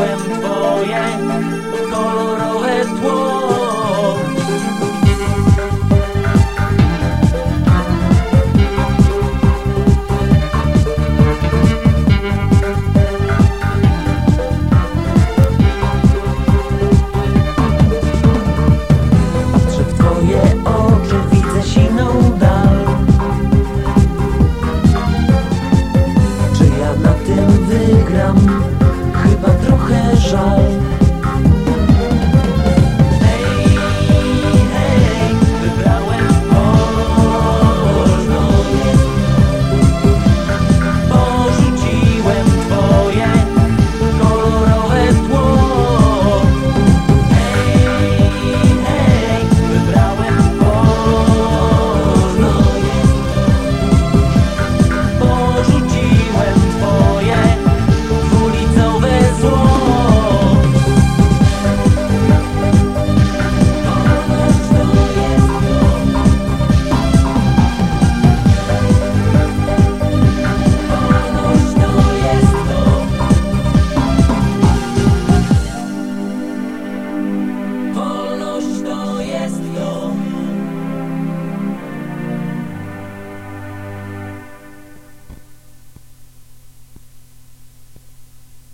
When boy, el.